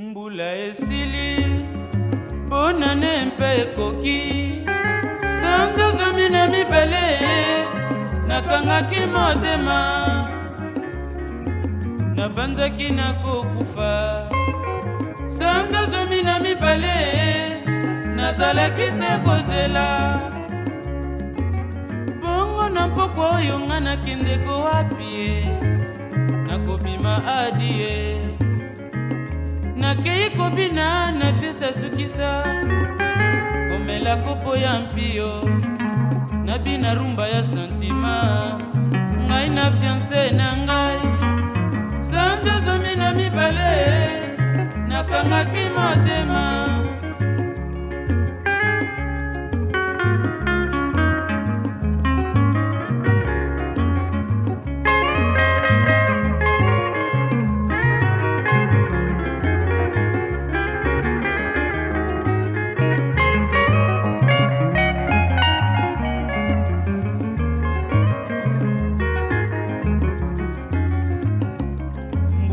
mbula esili bonane mpe ekoki sango zomi na mibale nakangaki motema nabanzaki nakokufa sango zomi na mibale nazalaki se kozela bongo na mpoko oyo nga nakende kowapi ye nakobima adie nakei kobina na fiesta asukisa komela kopo ya mpio nabina rumba ya santima ngai na fiance na ngai sanzozomi na mibale nakangaki motema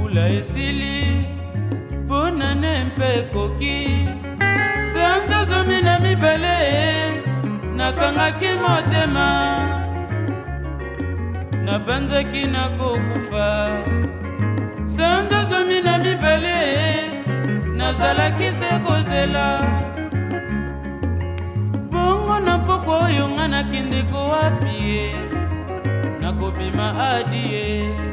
mbula esili mpo na ne mpe ekoki sango zomi na mibale nakangaki motema nabanzaki nakokufa sango zomi na mibale nazalaki se kozela bongo na pokwa oyo nga nakende kowapi ye nakobima adi ye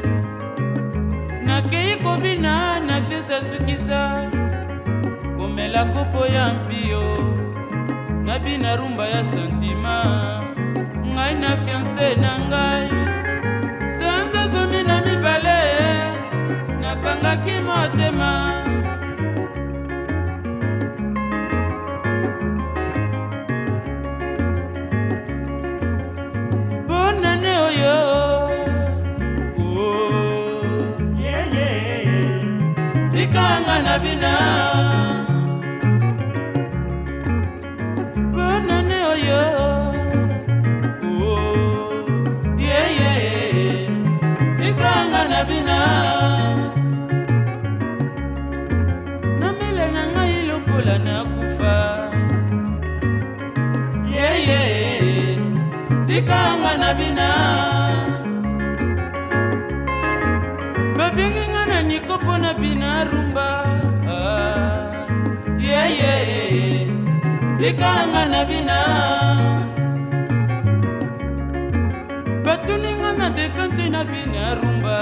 nakeyi kobina na fieste asukisa komela kopo ya mpio nabina rumba ya santima ngai na fiance na ngai sanza zomi na mibale nakangaki motema bina bonane oyo oh, oh, yeye tikanga na bina namele na ngai lokola nakufa yeye tikanga na bina babengi ngai na nikopo na bina rumba ye tikanga na bina batuninga na dekante na bina rumba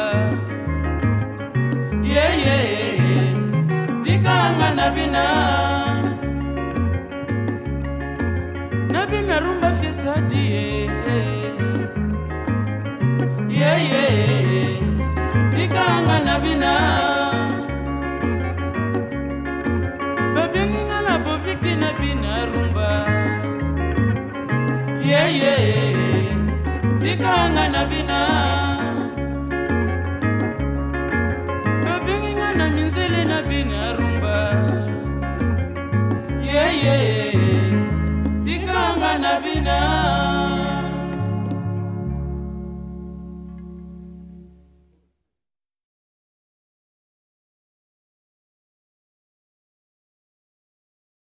yeye tikanga na bina na bina rumba fiesta die yeye tikanga na bina babinginga na minzele na bina